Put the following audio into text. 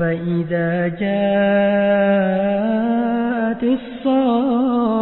فإذا جاءت الصاخة